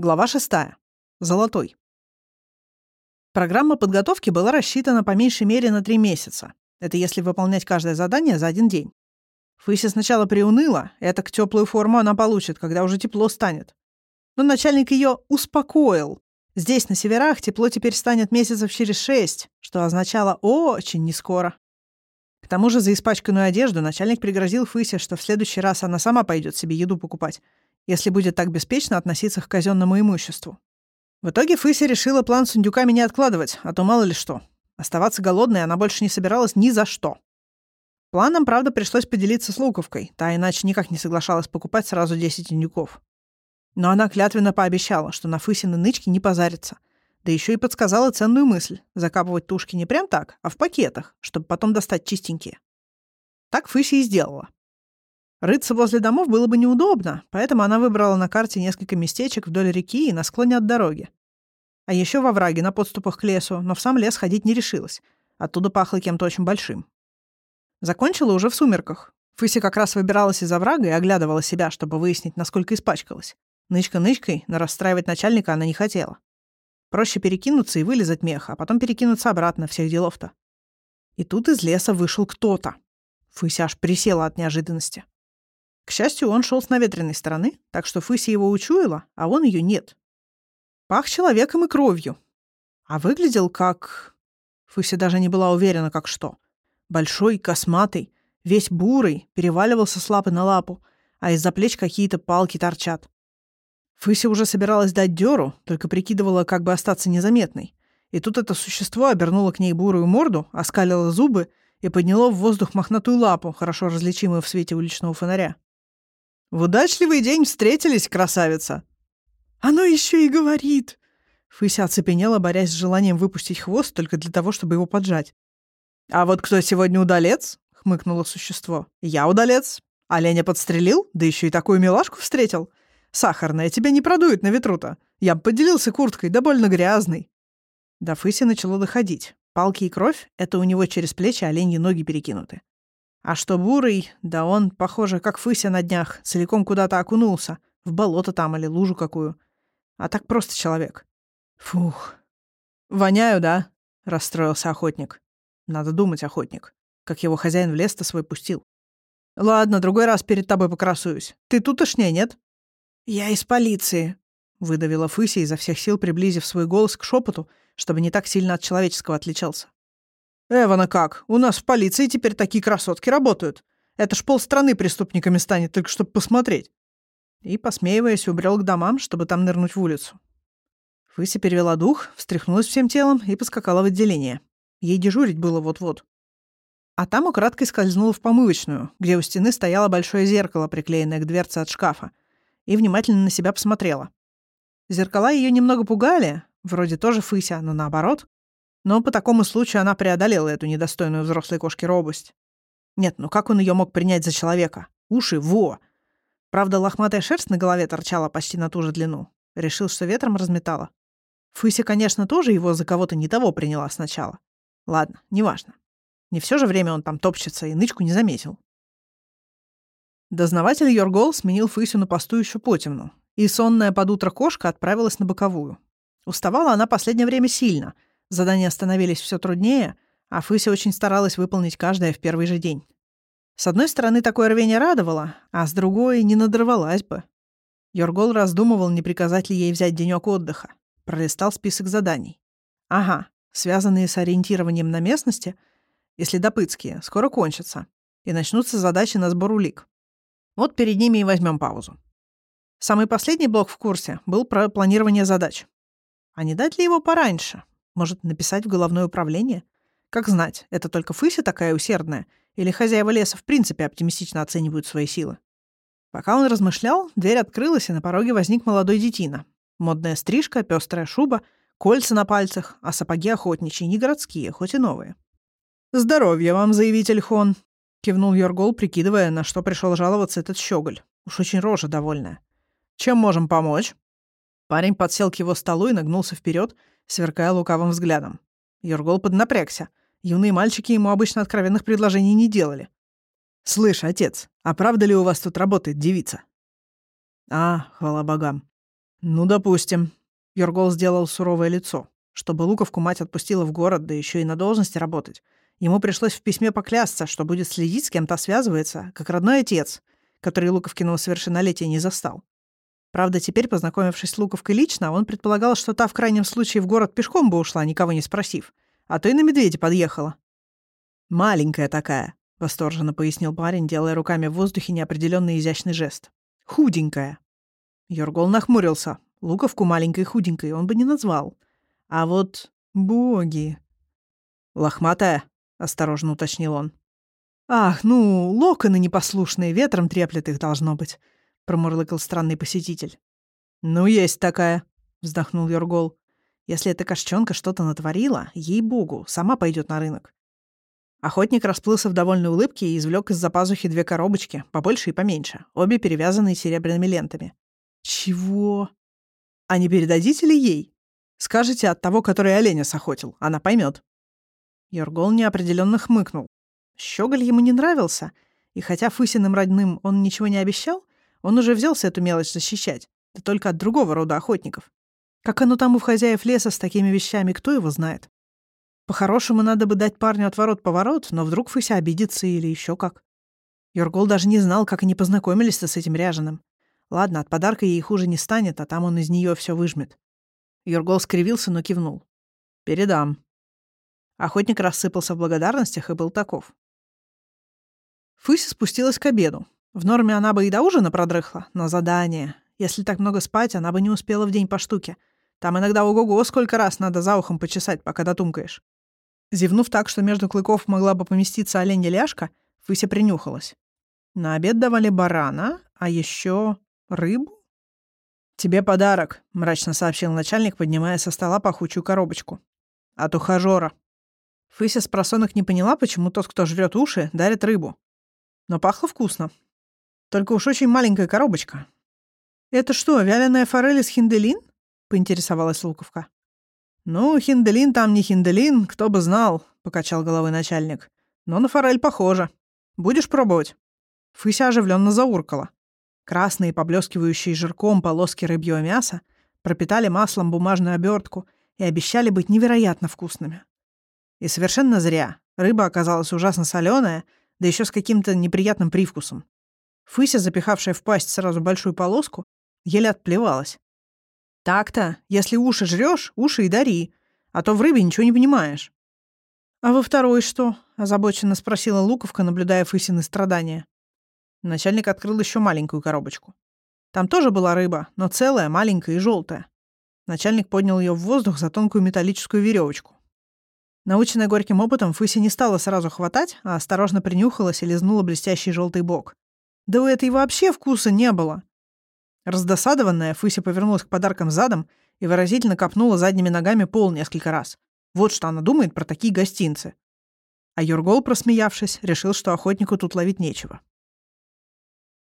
Глава 6. Золотой. Программа подготовки была рассчитана по меньшей мере на три месяца. Это если выполнять каждое задание за один день. Фыся сначала приуныла, это к теплую форму она получит, когда уже тепло станет. Но начальник ее успокоил. Здесь, на северах, тепло теперь станет месяцев через шесть, что означало очень нескоро. К тому же за испачканную одежду начальник пригрозил Фысе, что в следующий раз она сама пойдет себе еду покупать, если будет так беспечно относиться к казенному имуществу. В итоге Фыся решила план с индюками не откладывать, а то мало ли что. Оставаться голодной она больше не собиралась ни за что. Планом, правда, пришлось поделиться с Луковкой, та иначе никак не соглашалась покупать сразу 10 индюков. Но она клятвенно пообещала, что на Фысины нычки не позарится. Да еще и подсказала ценную мысль — закапывать тушки не прям так, а в пакетах, чтобы потом достать чистенькие. Так Фыся и сделала. Рыться возле домов было бы неудобно, поэтому она выбрала на карте несколько местечек вдоль реки и на склоне от дороги. А еще во враге на подступах к лесу, но в сам лес ходить не решилась. Оттуда пахло кем-то очень большим. Закончила уже в сумерках. Фыся как раз выбиралась из оврага и оглядывала себя, чтобы выяснить, насколько испачкалась. Нычка нычкой, но расстраивать начальника она не хотела. Проще перекинуться и вылезать мех, а потом перекинуться обратно, всех делов-то. И тут из леса вышел кто-то. Фыся аж присела от неожиданности. К счастью, он шел с наветренной стороны, так что Фыся его учуяла, а он ее нет. Пах человеком и кровью. А выглядел как... Фыся даже не была уверена, как что. Большой, косматый, весь бурый, переваливался с лапы на лапу, а из-за плеч какие-то палки торчат. Фыся уже собиралась дать дёру, только прикидывала, как бы остаться незаметной. И тут это существо обернуло к ней бурую морду, оскалило зубы и подняло в воздух мохнатую лапу, хорошо различимую в свете уличного фонаря. «В удачливый день встретились, красавица!» «Оно еще и говорит!» Фыся оцепенела, борясь с желанием выпустить хвост только для того, чтобы его поджать. «А вот кто сегодня удалец?» — хмыкнуло существо. «Я удалец. Оленя подстрелил, да еще и такую милашку встретил. Сахарная, тебя не продует на ветру-то. Я бы поделился курткой, да больно грязный. До Фыси начало доходить. Палки и кровь — это у него через плечи оленьи ноги перекинуты. А что бурый, да он, похоже, как Фыся на днях, целиком куда-то окунулся. В болото там или лужу какую. А так просто человек. Фух. «Воняю, да?» — расстроился охотник. Надо думать, охотник. Как его хозяин в лес-то свой пустил. «Ладно, другой раз перед тобой покрасуюсь. Ты тутошняя, нет?» «Я из полиции», — выдавила Фыся изо всех сил, приблизив свой голос к шепоту, чтобы не так сильно от человеческого отличался. «Эвана как? У нас в полиции теперь такие красотки работают. Это ж полстраны преступниками станет, только чтобы посмотреть». И, посмеиваясь, убрел к домам, чтобы там нырнуть в улицу. Фыся перевела дух, встряхнулась всем телом и поскакала в отделение. Ей дежурить было вот-вот. А там украдкой скользнула в помывочную, где у стены стояло большое зеркало, приклеенное к дверце от шкафа, и внимательно на себя посмотрела. Зеркала ее немного пугали, вроде тоже Фыся, но наоборот. Но по такому случаю она преодолела эту недостойную взрослой кошки робость. Нет, ну как он ее мог принять за человека? Уши — во! Правда, лохматая шерсть на голове торчала почти на ту же длину. Решил, что ветром разметала. Фыся, конечно, тоже его за кого-то не того приняла сначала. Ладно, неважно. Не все же время он там топчется и нычку не заметил. Дознаватель Йоргол сменил Фысю на посту еще потемну, и сонная под утро кошка отправилась на боковую. Уставала она последнее время сильно, задания становились все труднее, а Фыся очень старалась выполнить каждое в первый же день. С одной стороны, такое рвение радовало, а с другой — не надрывалась бы. Йоргол раздумывал, не приказать ли ей взять денек отдыха. Пролистал список заданий. Ага, связанные с ориентированием на местности, если допытские, скоро кончатся, и начнутся задачи на сбор улик. Вот перед ними и возьмем паузу. Самый последний блок в курсе был про планирование задач. А не дать ли его пораньше? Может, написать в головное управление? Как знать, это только Фыся такая усердная, или хозяева леса в принципе оптимистично оценивают свои силы? Пока он размышлял, дверь открылась, и на пороге возник молодой детина. Модная стрижка, пестрая шуба, кольца на пальцах, а сапоги охотничьи, не городские, хоть и новые. «Здоровья вам, заявитель Хон!» — кивнул Йоргол, прикидывая, на что пришел жаловаться этот щеголь. Уж очень рожа довольная. «Чем можем помочь?» Парень подсел к его столу и нагнулся вперед, сверкая лукавым взглядом. Йоргол поднапрягся. Юные мальчики ему обычно откровенных предложений не делали. «Слышь, отец, а правда ли у вас тут работает девица?» «А, хвала богам. «Ну, допустим». Йоргол сделал суровое лицо. Чтобы Луковку мать отпустила в город, да еще и на должности работать. Ему пришлось в письме поклясться, что будет следить, с кем то связывается, как родной отец, который Луковкиного совершеннолетия не застал. Правда, теперь, познакомившись с Луковкой лично, он предполагал, что та в крайнем случае в город пешком бы ушла, никого не спросив. А то и на медведя подъехала. «Маленькая такая», — восторженно пояснил парень, делая руками в воздухе неопределенный изящный жест. «Худенькая». Йоргол нахмурился. Луковку маленькой худенькой он бы не назвал. А вот боги... «Лохматая?» — осторожно уточнил он. «Ах, ну, локоны непослушные, ветром треплет их должно быть», — промурлыкал странный посетитель. «Ну, есть такая», — вздохнул Йоргол. «Если эта кошчонка что-то натворила, ей-богу, сама пойдет на рынок». Охотник расплылся в довольной улыбке и извлек из-за пазухи две коробочки, побольше и поменьше, обе перевязанные серебряными лентами. «Чего? А не передадите ли ей?» Скажите от того, который оленя сохотил. Она поймет. Йоргол неопределенно хмыкнул. Щеголь ему не нравился, и хотя Фысиным родным он ничего не обещал, он уже взялся эту мелочь защищать, да только от другого рода охотников. Как оно там у хозяев леса с такими вещами, кто его знает? По-хорошему, надо бы дать парню отворот-поворот, но вдруг Фыся обидится или еще как. Йоргол даже не знал, как они познакомились с этим ряженым. Ладно, от подарка ей хуже не станет, а там он из нее все выжмет. Юргол скривился, но кивнул. «Передам». Охотник рассыпался в благодарностях и был таков. Фыся спустилась к обеду. В норме она бы и до ужина продрыхла, но задание. Если так много спать, она бы не успела в день по штуке. Там иногда ого-го сколько раз надо за ухом почесать, пока дотумкаешь. Зевнув так, что между клыков могла бы поместиться оленья ляжка, Фыся принюхалась. На обед давали барана, а еще рыбу? «Тебе подарок», — мрачно сообщил начальник, поднимая со стола пахучую коробочку. «От ухажёра». Фыся с просонок не поняла, почему тот, кто жрет уши, дарит рыбу. Но пахло вкусно. Только уж очень маленькая коробочка. «Это что, вяленая форель из хинделин?» — поинтересовалась Луковка. «Ну, хинделин там не хинделин, кто бы знал», — покачал головой начальник. «Но на форель похоже. Будешь пробовать?» Фыся оживленно зауркала. Красные, поблескивающие жирком полоски рыбьего мяса пропитали маслом бумажную обертку и обещали быть невероятно вкусными. И совершенно зря. Рыба оказалась ужасно соленая, да еще с каким-то неприятным привкусом. Фыся, запихавшая в пасть сразу большую полоску, еле отплевалась. Так-то, если уши жрешь, уши и дари, а то в рыбе ничего не понимаешь. «А во второй что?» — озабоченно спросила Луковка, наблюдая Фысины страдания. Начальник открыл еще маленькую коробочку. Там тоже была рыба, но целая, маленькая и желтая. Начальник поднял ее в воздух за тонкую металлическую веревочку. Наученная горьким опытом, Фыся не стала сразу хватать, а осторожно принюхалась и лизнула блестящий желтый бок. Да у этой вообще вкуса не было. Раздосадованная, Фыся повернулась к подаркам задом и выразительно копнула задними ногами пол несколько раз. Вот что она думает про такие гостинцы. А Юргол, просмеявшись, решил, что охотнику тут ловить нечего.